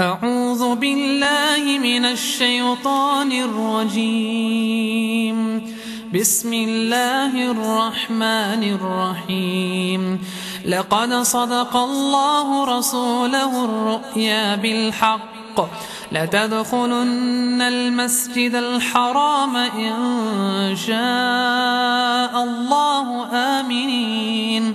أعوذ بالله من الشيطان الرجيم. بسم الله الرحمن الرحيم. لقد صدق الله رسوله الرؤيا بالحق. لتدخلن المسجد الحرام إن شاء الله. آمنين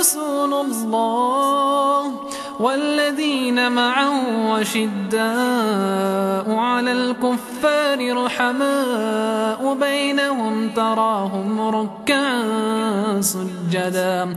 رسول الله والذين معه وشداء على الكفار رحماء بينهم تراهم ركعا سجدا.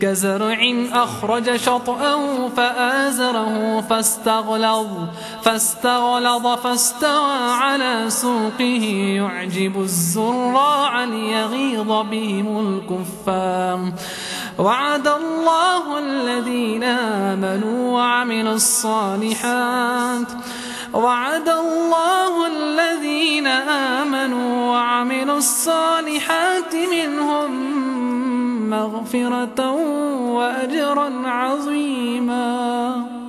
كزرع أخرج شطأه فآزره فاستغلظ فاستغلظ فاستوى على سوقه. يعجب الزراع ليغيظ بهم الكفار وعد الله الذين آمنوا وعملوا الصالحات. وعد الله الذين آمنوا وعملوا الصالحات منهم مغفرة وأجرا عظيما.